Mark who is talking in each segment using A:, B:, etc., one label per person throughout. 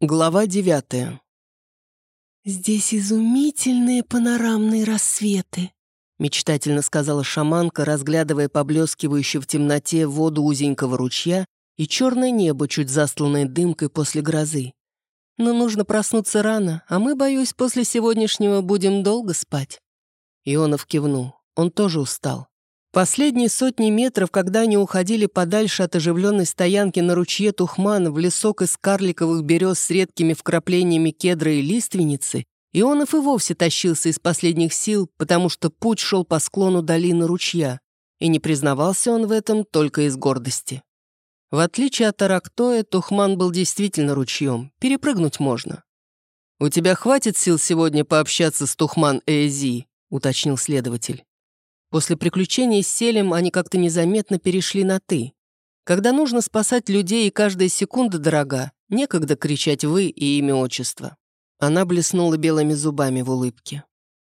A: Глава девятая.
B: «Здесь изумительные панорамные рассветы», — мечтательно сказала шаманка, разглядывая поблескивающую в темноте воду узенького ручья и черное небо, чуть застланное дымкой после грозы. «Но нужно проснуться рано, а мы, боюсь, после сегодняшнего будем долго спать». Ионов кивнул. Он тоже устал. Последние сотни метров, когда они уходили подальше от оживленной стоянки на ручье Тухман в лесок из карликовых берез с редкими вкраплениями кедра и лиственницы, Ионов и вовсе тащился из последних сил, потому что путь шел по склону долины ручья, и не признавался он в этом только из гордости. В отличие от Арактоя, Тухман был действительно ручьем, перепрыгнуть можно. «У тебя хватит сил сегодня пообщаться с Тухман Эзи?» — уточнил следователь. После приключений с Селем они как-то незаметно перешли на «ты». Когда нужно спасать людей и каждая секунда дорога, некогда кричать «вы» и имя отчества. Она блеснула белыми зубами в улыбке.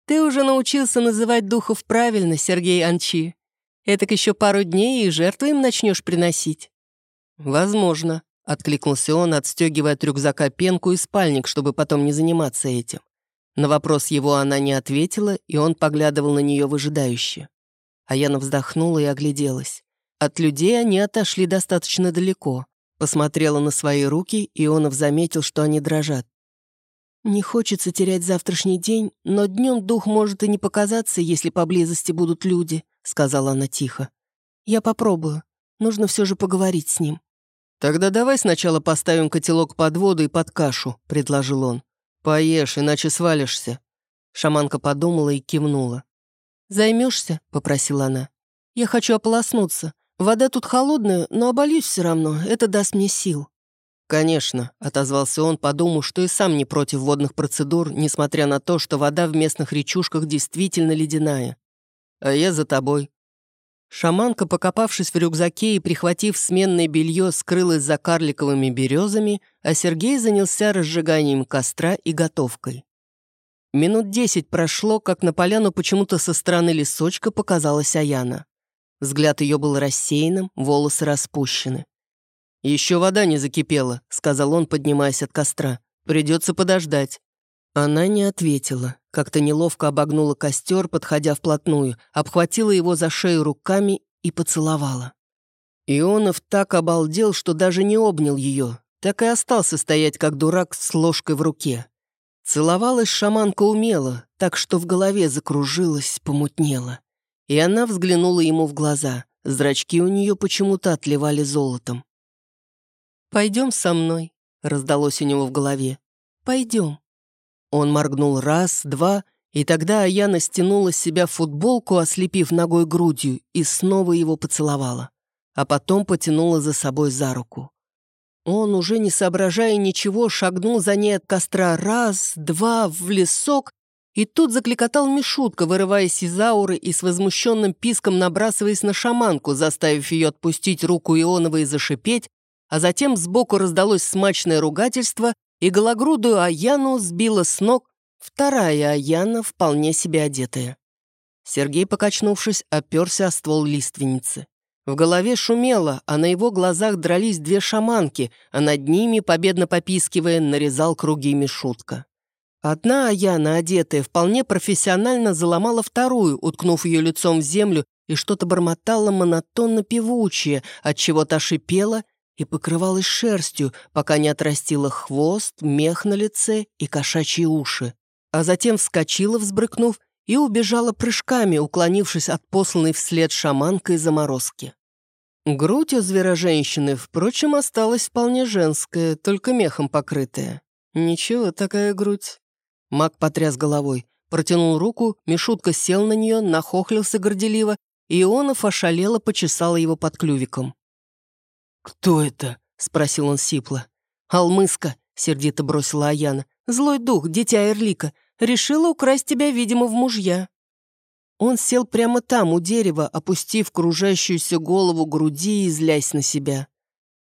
B: «Ты уже научился называть духов правильно, Сергей Анчи. Этак еще пару дней и жертвы им начнешь приносить». «Возможно», — откликнулся он, отстегивая от рюкзака пенку и спальник, чтобы потом не заниматься этим. На вопрос его она не ответила, и он поглядывал на нее выжидающе. А Яна вздохнула и огляделась. От людей они отошли достаточно далеко. Посмотрела на свои руки, и Ионов заметил, что они дрожат. «Не хочется терять завтрашний день, но днем дух может и не показаться, если поблизости будут люди», — сказала она тихо. «Я попробую. Нужно все же поговорить с ним». «Тогда давай сначала поставим котелок под воду и под кашу», — предложил он. «Поешь, иначе свалишься». Шаманка подумала и кивнула. «Займешься?» — попросила она. «Я хочу ополоснуться. Вода тут холодная, но обольюсь все равно. Это даст мне сил». «Конечно», — отозвался он, подумав, что и сам не против водных процедур, несмотря на то, что вода в местных речушках действительно ледяная. «А я за тобой». Шаманка, покопавшись в рюкзаке и прихватив сменное белье, скрылась за карликовыми березами, а Сергей занялся разжиганием костра и готовкой. Минут десять прошло, как на поляну почему-то со стороны лесочка показалась Аяна. Взгляд ее был рассеянным, волосы распущены. «Еще вода не закипела», — сказал он, поднимаясь от костра. «Придется подождать». Она не ответила, как-то неловко обогнула костер, подходя вплотную, обхватила его за шею руками и поцеловала. Ионов так обалдел, что даже не обнял ее, так и остался стоять, как дурак, с ложкой в руке. Целовалась шаманка умело, так что в голове закружилась, помутнела. И она взглянула ему в глаза, зрачки у нее почему-то отливали золотом. «Пойдем со мной», — раздалось у него в голове. «Пойдем». Он моргнул раз, два, и тогда Аяна стянула с себя футболку, ослепив ногой грудью, и снова его поцеловала. А потом потянула за собой за руку. Он, уже не соображая ничего, шагнул за ней от костра раз, два, в лесок, и тут закликотал Мишутка, вырываясь из ауры и с возмущенным писком набрасываясь на шаманку, заставив ее отпустить руку Ионова и зашипеть, а затем сбоку раздалось смачное ругательство, и гологрудую Аяну сбила с ног вторая Аяна, вполне себе одетая. Сергей, покачнувшись, оперся о ствол лиственницы. В голове шумело, а на его глазах дрались две шаманки, а над ними, победно попискивая, нарезал круги Мишутка. Одна Аяна, одетая, вполне профессионально заломала вторую, уткнув ее лицом в землю и что-то бормотала монотонно певучее, отчего та шипела и покрывалась шерстью, пока не отрастила хвост, мех на лице и кошачьи уши. А затем вскочила, взбрыкнув, и убежала прыжками, уклонившись от посланной вслед шаманкой заморозки. Грудь у звероженщины, впрочем, осталась вполне женская, только мехом покрытая. Ничего, такая грудь. Маг потряс головой, протянул руку, Мишутка сел на нее, нахохлился горделиво, и Ионов ошалело почесала его под клювиком. «Кто это?» — спросил он сипло. «Алмыска», — сердито бросила Аяна. «Злой дух, дитя Эрлика. Решила украсть тебя, видимо, в мужья». Он сел прямо там, у дерева, опустив кружащуюся голову груди и злясь на себя.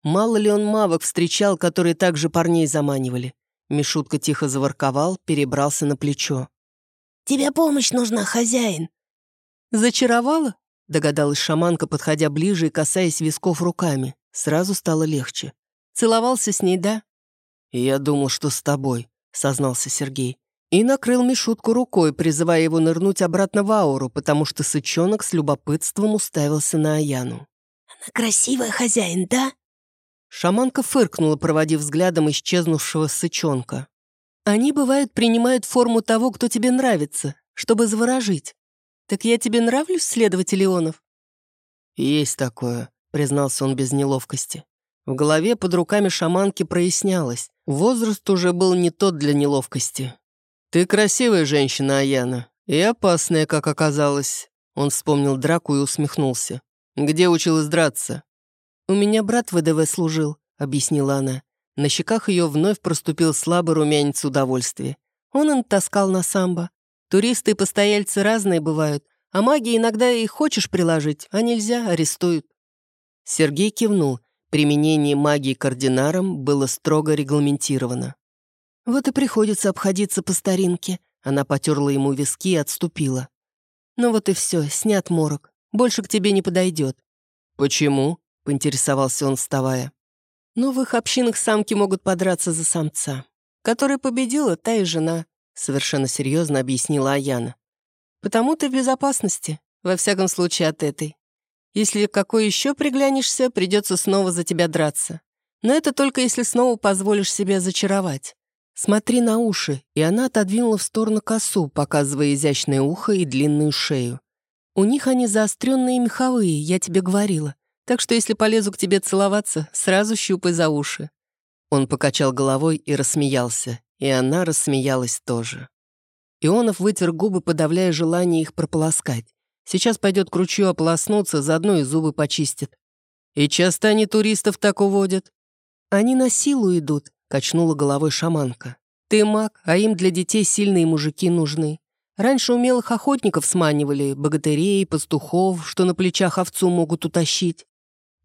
B: Мало ли он мавок встречал, которые также парней заманивали. Мишутка тихо заворковал, перебрался на плечо. «Тебе помощь нужна, хозяин».
A: «Зачаровала?» — догадалась шаманка, подходя ближе и касаясь висков руками. Сразу стало легче. Целовался с ней, да? «Я думал, что с тобой», — сознался Сергей. И накрыл Мишутку рукой, призывая его нырнуть обратно в ауру, потому что сычонок с любопытством уставился на Аяну.
B: «Она красивая, хозяин, да?»
A: Шаманка фыркнула, проводив взглядом исчезнувшего сычонка.
B: «Они, бывают, принимают форму того, кто тебе нравится, чтобы заворожить. Так я тебе нравлюсь, следователь Ионов?»
A: «Есть такое», — признался он без неловкости. В голове под руками шаманки прояснялось. Возраст уже был не тот для неловкости. «Ты красивая женщина, Аяна, и опасная, как оказалось». Он вспомнил драку и усмехнулся. «Где училась драться?»
B: «У меня брат в ВДВ служил», — объяснила она. На щеках ее вновь проступил слабый румянец удовольствия. Он им таскал на самбо. Туристы и постояльцы разные бывают, а магии иногда и хочешь приложить, а нельзя, арестуют.
A: Сергей кивнул. Применение магии к ординарам было строго регламентировано.
B: Вот и приходится обходиться по старинке. Она потерла ему виски и отступила. Ну вот и все, снят морок. Больше к тебе не подойдет.
A: «Почему?» — поинтересовался он, вставая.
B: «Ну, в их общинах самки могут подраться за самца. Которая победила, та и жена», — совершенно серьезно объяснила Аяна. «Потому ты в безопасности, во всяком случае от этой. Если какой еще приглянешься, придется снова за тебя драться. Но это только если снова позволишь себя зачаровать. Смотри на уши, и она отодвинула в сторону косу, показывая изящное ухо и длинную шею. У них они заостренные меховые, я тебе говорила. Так что если полезу к тебе целоваться, сразу щупай за уши».
A: Он покачал головой и рассмеялся, и она рассмеялась тоже. Ионов вытер губы, подавляя желание их прополоскать. Сейчас пойдет к ручью ополоснуться, заодно и зубы почистит. «И часто они туристов так уводят?»
B: «Они на силу идут», Качнула головой шаманка. «Ты маг, а им для детей сильные мужики нужны. Раньше умелых охотников сманивали, богатырей, пастухов, что на плечах овцу могут утащить.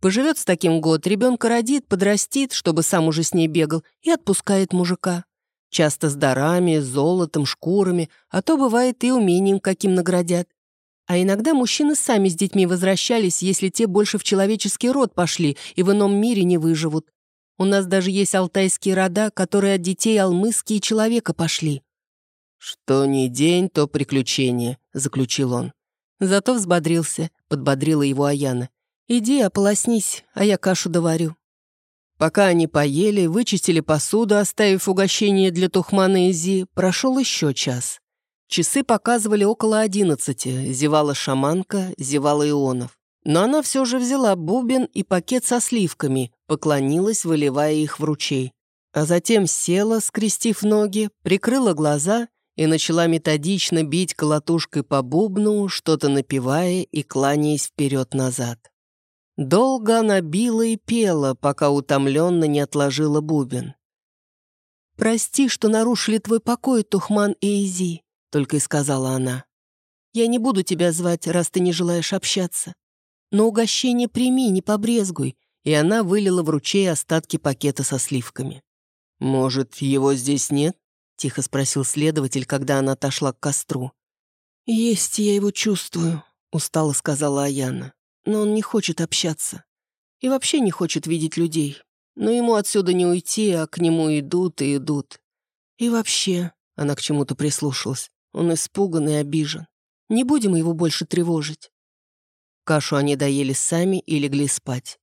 B: Поживет с таким год, ребенка родит, подрастит, чтобы сам уже с ней бегал, и отпускает мужика. Часто с дарами, золотом, шкурами, а то бывает и умением каким наградят. А иногда мужчины сами с детьми возвращались, если те больше в человеческий род пошли и в ином мире не выживут. У нас даже есть алтайские рода, которые от детей алмызские человека пошли».
A: «Что ни день, то приключение», — заключил он.
B: Зато взбодрился, подбодрила его Аяна. «Иди, ополоснись, а я кашу доварю».
A: Пока они поели, вычистили посуду, оставив угощение для Тухмана и Зи, прошел еще час. Часы показывали около одиннадцати, зевала шаманка, зевала Ионов. Но она все же взяла бубен и пакет со сливками, поклонилась, выливая их в ручей. А затем села, скрестив ноги, прикрыла глаза и начала методично бить колотушкой по бубну, что-то напевая и кланяясь вперед-назад. Долго она била и пела, пока утомленно не отложила бубен.
B: «Прости, что нарушили твой покой, Тухман и Изи», — только и сказала она. «Я не буду тебя звать, раз ты не желаешь общаться. Но угощение прими, не побрезгуй, и она вылила в ручей остатки пакета со сливками.
A: «Может, его здесь нет?» — тихо спросил следователь, когда она отошла к костру.
B: «Есть я его чувствую», — устало сказала Аяна. «Но он не хочет общаться. И вообще не хочет видеть людей. Но ему отсюда не уйти, а к нему идут и идут. И вообще...» — она к чему-то прислушалась. «Он испуган и обижен. Не будем его больше тревожить».
A: Кашу они доели сами и легли спать.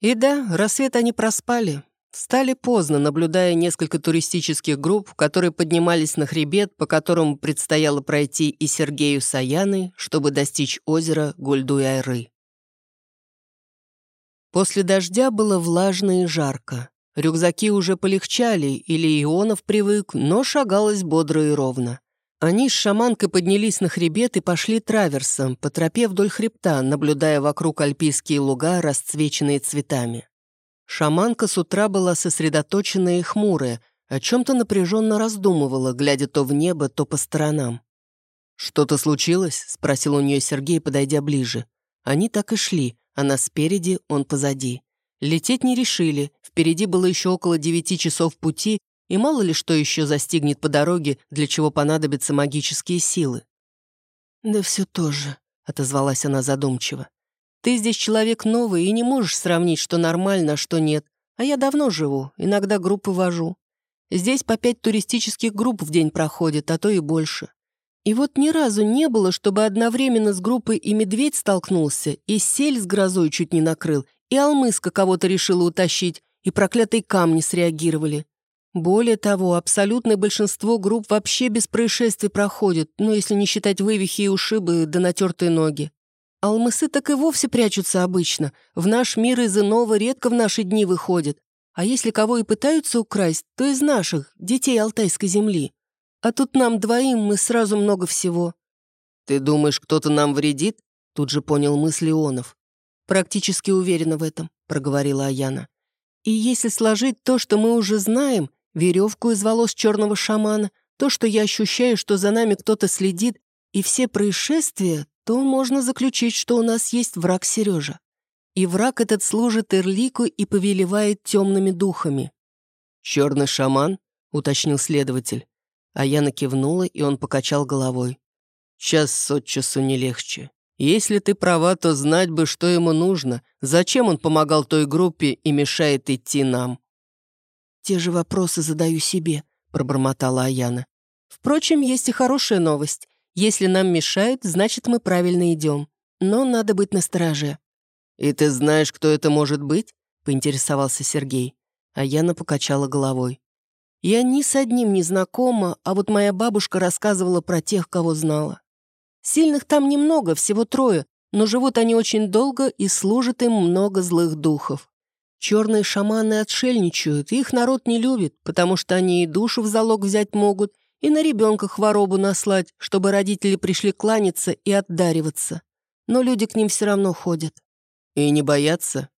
A: И да, рассвет они проспали. Встали поздно, наблюдая несколько туристических групп, которые поднимались на хребет, по которому предстояло пройти и Сергею с Аяной, чтобы достичь озера Гульдуй-Айры. После дождя было влажно и жарко. Рюкзаки уже полегчали, или Ионов привык, но шагалось бодро и ровно. Они с шаманкой поднялись на хребет и пошли траверсом, по тропе вдоль хребта, наблюдая вокруг альпийские луга, расцвеченные цветами. Шаманка с утра была сосредоточенная и хмурая, о чем-то напряженно раздумывала, глядя то в небо, то по сторонам. «Что-то случилось?» — спросил у нее Сергей, подойдя ближе. Они так и шли, она спереди, он позади. Лететь не решили, впереди было еще около девяти часов пути, и мало ли что еще застигнет по дороге, для чего понадобятся магические силы.
B: «Да все тоже», — отозвалась она задумчиво. «Ты здесь человек новый и не можешь сравнить, что нормально, а что нет. А я давно живу, иногда группы вожу.
A: Здесь по пять туристических групп в день проходит, а то и больше. И вот ни разу не было, чтобы одновременно с группой и медведь столкнулся, и сель с грозой чуть не накрыл, и алмыска кого-то решила утащить, и проклятые камни среагировали. Более того, абсолютное большинство групп вообще без происшествий проходит, ну, если не считать вывихи и ушибы да натертые ноги. Алмысы так и вовсе прячутся обычно. В наш мир из иного редко в наши дни выходят. А если кого и пытаются украсть, то из наших, детей Алтайской земли. А тут нам двоим мы сразу много всего».
B: «Ты думаешь, кто-то нам вредит?» Тут же понял мысли Ионов.
A: «Практически уверена в этом», — проговорила Аяна. «И если сложить то, что мы уже знаем, веревку из волос черного шамана, то, что я ощущаю, что за нами кто-то следит, и все происшествия, то можно заключить, что у нас есть враг Сережа. И враг этот служит Эрлику и повелевает темными духами.
B: «Черный шаман?» — уточнил следователь. А я накивнула, и он покачал головой. «Час от часу не легче. Если ты права, то знать бы, что ему нужно. Зачем он помогал той группе и мешает идти нам?»
A: «Те же вопросы задаю себе», — пробормотала Аяна. «Впрочем, есть и хорошая новость. Если нам мешают, значит, мы правильно идем. Но надо быть настороже».
B: «И ты знаешь, кто это может быть?» — поинтересовался Сергей. А Яна покачала головой.
A: «Я ни с одним не знакома, а вот моя бабушка рассказывала про тех, кого знала. Сильных там немного, всего трое, но живут они очень долго и служат им много злых духов. Черные шаманы отшельничают, их народ не любит, потому что они и душу в залог взять могут, и на ребенка хворобу наслать, чтобы родители пришли кланяться и отдариваться. Но люди к ним все равно ходят.
B: И не боятся?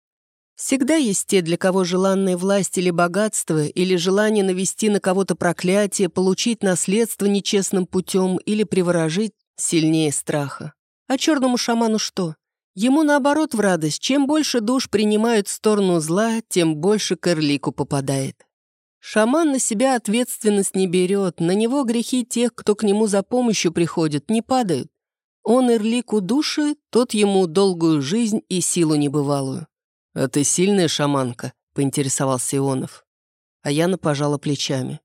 A: Всегда есть те, для кого желанная власть или богатство, или желание навести на кого-то проклятие, получить наследство нечестным путем или приворожить сильнее страха. А черному шаману что? Ему наоборот в радость. Чем больше душ принимают сторону зла, тем больше к Эрлику попадает. Шаман на себя ответственность не берет, на него грехи тех, кто к нему за помощью приходит, не падают. Он Эрлику души, тот ему долгую жизнь и силу небывалую.
B: «А ты сильная шаманка?» — поинтересовался Ионов.
A: А Яна пожала плечами.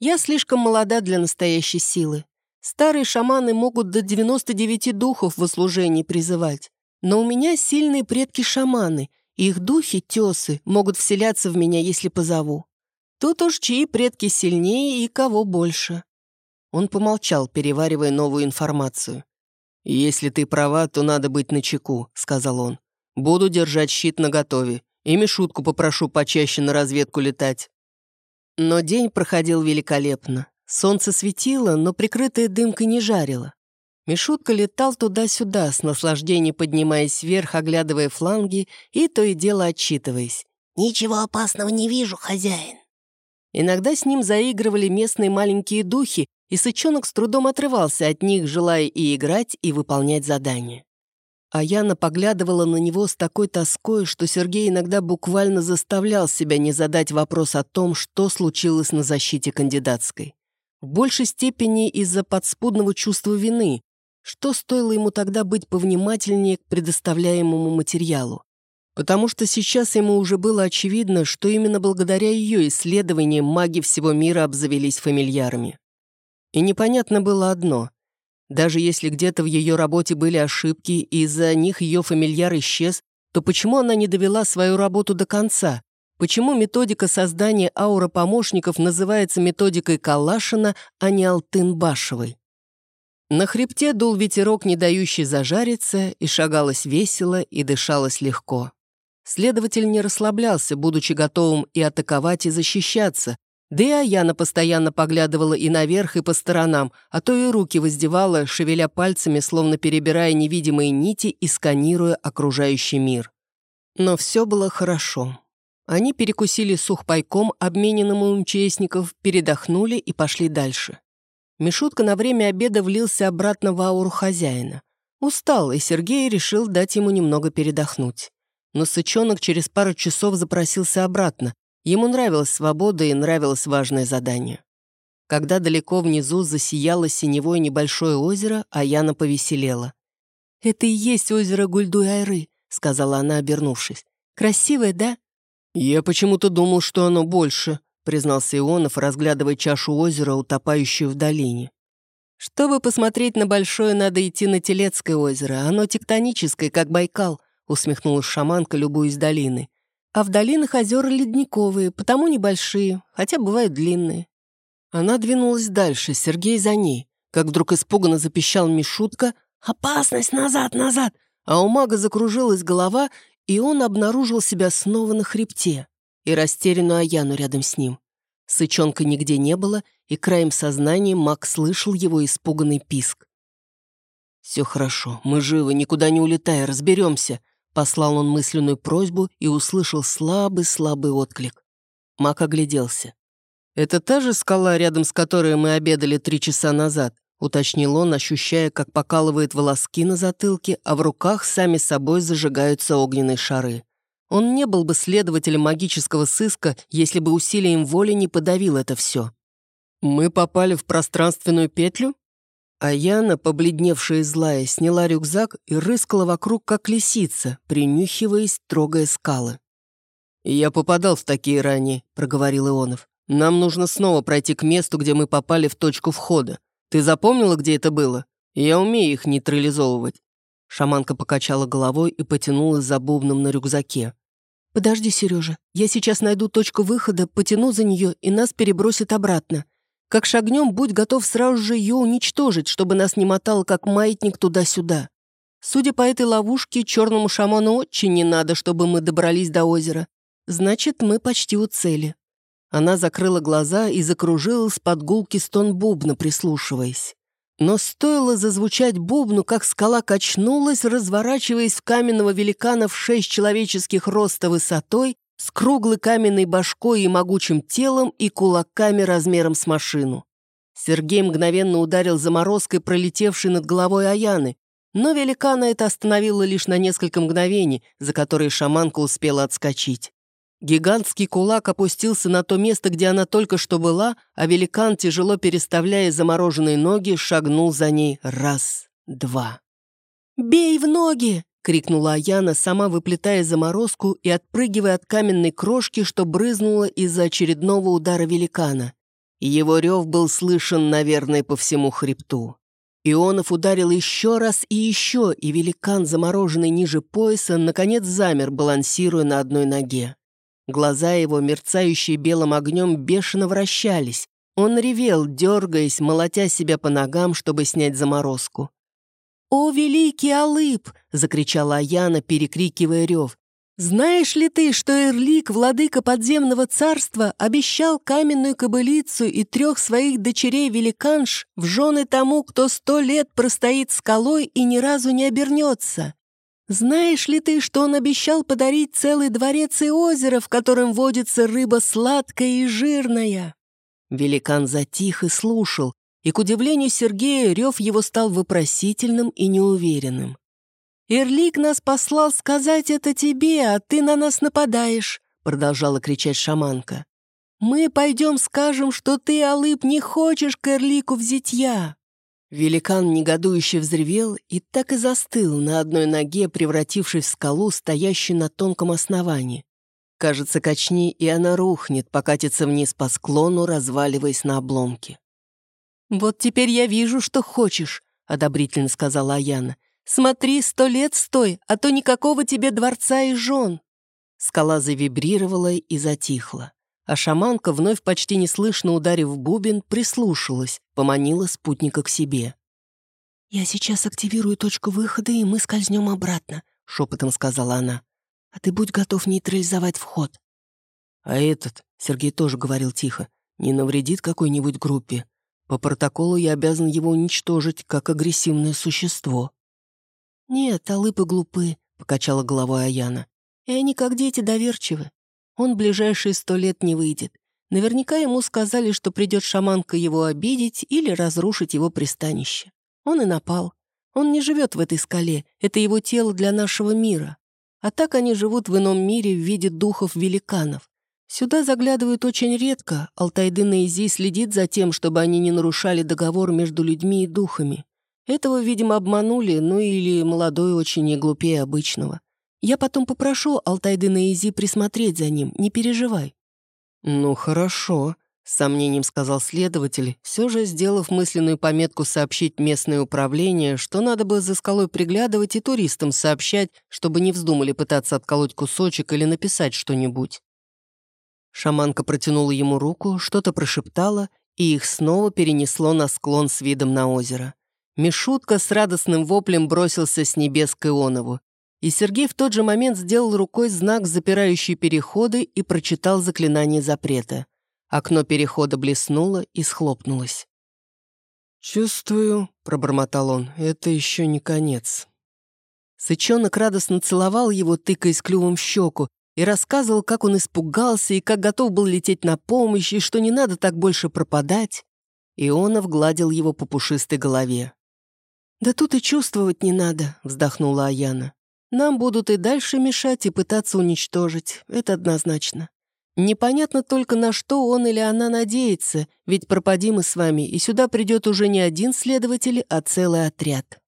A: «Я слишком молода для настоящей силы. Старые шаманы могут до 99 духов в служении призывать. Но у меня сильные предки-шаманы, их духи, тесы, могут вселяться в меня, если позову. Тут уж чьи предки сильнее и кого больше».
B: Он помолчал, переваривая новую информацию. «Если ты права, то надо быть начеку», — сказал он. «Буду держать щит наготове. И Мишутку попрошу почаще на разведку летать».
A: Но день проходил великолепно. Солнце светило, но прикрытое дымкой не жарило. Мишутка летал туда-сюда, с наслаждением поднимаясь вверх, оглядывая фланги и то и дело отчитываясь.
C: «Ничего опасного не вижу, хозяин».
A: Иногда с ним заигрывали местные маленькие духи, и сычонок с трудом отрывался от них, желая и играть, и выполнять задания. А Яна поглядывала на него с такой тоской, что Сергей иногда буквально заставлял себя не задать вопрос о том, что случилось на защите кандидатской. В большей степени из-за подспудного чувства вины, что стоило ему тогда быть повнимательнее к предоставляемому материалу потому что сейчас ему уже было очевидно, что именно благодаря ее исследованиям маги всего мира обзавелись фамильярами. И непонятно было одно. Даже если где-то в ее работе были ошибки, и из-за них ее фамильяр исчез, то почему она не довела свою работу до конца? Почему методика создания аура помощников называется методикой Калашина, а не Алтын-Башевой? На хребте дул ветерок, не дающий зажариться, и шагалось весело, и дышалось легко. Следователь не расслаблялся, будучи готовым и атаковать, и защищаться. Да и Аяна постоянно поглядывала и наверх, и по сторонам, а то и руки воздевала, шевеля пальцами, словно перебирая невидимые нити и сканируя окружающий мир. Но все было хорошо. Они перекусили сухпайком, обмененным у участников, передохнули и пошли дальше. Мишутка на время обеда влился обратно в ауру хозяина. Устал, и Сергей решил дать ему немного передохнуть но сычонок через пару часов запросился обратно. Ему нравилась свобода и нравилось важное задание. Когда далеко внизу засияло синевое небольшое озеро, Аяна повеселела. «Это и есть озеро Гульдуй-Айры», — сказала она, обернувшись. «Красивое, да?»
B: «Я почему-то думал, что оно больше»,
A: признался Ионов, разглядывая чашу озера, утопающую в долине. «Чтобы посмотреть на большое, надо идти на Телецкое озеро. Оно тектоническое, как Байкал», — усмехнулась шаманка, любуясь долины. «А в долинах озера ледниковые, потому небольшие, хотя бывают длинные». Она двинулась дальше, Сергей за ней, как вдруг испуганно запищал Мишутка «Опасность! Назад, назад!» А у мага закружилась голова, и он обнаружил себя снова на хребте и растерянную Аяну рядом с ним. Сычонка нигде не было, и краем сознания маг слышал его испуганный писк. «Все хорошо, мы живы, никуда не улетай, разберемся», послал он мысленную просьбу и услышал слабый-слабый отклик. Маг огляделся. «Это та же скала, рядом с которой мы обедали три часа назад?» уточнил он, ощущая, как покалывает волоски на затылке, а в руках сами собой зажигаются огненные шары. Он не был бы следователем магического сыска, если бы усилием воли не подавил это все. «Мы попали в пространственную петлю?» А Яна, побледневшая и злая, сняла рюкзак и рыскала вокруг, как лисица, принюхиваясь, трогая скалы. «Я попадал в такие ранее», — проговорил Ионов. «Нам нужно снова пройти к месту, где мы попали в точку входа. Ты запомнила, где это было? Я умею их нейтрализовывать». Шаманка покачала головой и потянулась за бубном на рюкзаке. «Подожди, Сережа, я сейчас найду точку выхода, потяну за нее, и нас перебросит обратно. Как шагнем, будь готов сразу же ее уничтожить, чтобы нас не мотало, как маятник туда-сюда. Судя по этой ловушке, черному шаману очень не надо, чтобы мы добрались до озера. Значит, мы почти у цели». Она закрыла глаза и закружилась под гулки стон бубна, прислушиваясь. Но стоило зазвучать бубну, как скала качнулась, разворачиваясь в каменного великана в шесть человеческих роста высотой, с круглой каменной башкой и могучим телом и кулаками размером с машину. Сергей мгновенно ударил заморозкой, пролетевшей над головой Аяны, но великана это остановило лишь на несколько мгновений, за которые шаманка успела отскочить. Гигантский кулак опустился на то место, где она только что была, а великан, тяжело переставляя замороженные ноги, шагнул за ней раз, два. «Бей в ноги!» — крикнула Аяна, сама выплетая заморозку и отпрыгивая от каменной крошки, что брызнула из-за очередного удара великана. Его рев был слышен, наверное, по всему хребту. Ионов ударил еще раз и еще, и великан, замороженный ниже пояса, наконец замер, балансируя на одной ноге. Глаза его, мерцающие белым огнем, бешено вращались. Он ревел, дергаясь, молотя себя по ногам, чтобы снять заморозку. «О, великий Алып!» — закричала Аяна, перекрикивая рев. «Знаешь ли ты, что Эрлик, владыка подземного царства, обещал каменную кобылицу и трех своих дочерей-великанш в жены тому, кто сто лет простоит скалой и ни разу не обернется? Знаешь ли ты, что он обещал подарить целый дворец и озеро, в котором водится рыба сладкая и жирная?» Великан затих и слушал, и, к удивлению Сергея, рев его стал вопросительным и неуверенным. «Эрлик нас послал сказать это тебе, а ты на нас нападаешь», продолжала кричать шаманка. «Мы пойдем скажем, что ты, Алып, не хочешь к Эрлику в зятья». Великан негодующе взревел и так и застыл на одной ноге, превратившись в скалу, стоящую на тонком основании. Кажется, качни, и она рухнет, покатится вниз по склону, разваливаясь на обломке. «Вот теперь я вижу, что хочешь», — одобрительно сказала Аяна. «Смотри, сто лет стой, а то никакого тебе дворца и жен». Скала завибрировала и затихла а шаманка, вновь почти неслышно ударив бубен, прислушалась, поманила спутника к себе.
B: «Я сейчас активирую точку выхода, и мы скользнем обратно», — шепотом сказала она. «А ты будь готов нейтрализовать вход».
A: «А этот», — Сергей тоже говорил тихо, «не навредит какой-нибудь группе. По протоколу я обязан его уничтожить, как агрессивное существо».
B: «Нет, алыпы глупы», — покачала головой Аяна. «И они, как дети, доверчивы. Он ближайшие сто лет не выйдет. Наверняка ему сказали, что придет шаманка его обидеть или разрушить его пристанище. Он и напал. Он не живет в этой скале, это его тело для нашего мира. А так они живут в ином мире в виде духов-великанов. Сюда заглядывают очень редко, Алтайдын Наизи следит за тем, чтобы они не нарушали договор между людьми и духами. Этого, видимо, обманули, ну или молодой очень не глупее обычного. Я потом попрошу Алтайды Наизи присмотреть за ним, не переживай».
A: «Ну, хорошо», — с сомнением сказал следователь, все же сделав мысленную пометку сообщить местное управление, что надо бы за скалой приглядывать и туристам сообщать, чтобы не вздумали пытаться отколоть кусочек или написать что-нибудь. Шаманка протянула ему руку, что-то прошептала, и их снова перенесло на склон с видом на озеро. Мишутка с радостным воплем бросился с небес к Ионову. И Сергей в тот же момент сделал рукой знак, запирающий переходы, и прочитал заклинание запрета. Окно перехода блеснуло и схлопнулось. «Чувствую», — пробормотал он, — «это еще не конец». Сычонок радостно целовал его, тыкаясь клювом в щеку, и рассказывал, как он испугался и как готов был лететь на помощь, и что не надо так больше пропадать. Ионов гладил его по пушистой голове. «Да тут и чувствовать не надо», — вздохнула Аяна. «Нам будут и дальше мешать и пытаться уничтожить, это однозначно. Непонятно только, на что он или она надеется, ведь пропади мы с вами, и сюда придет уже не один следователь, а целый отряд».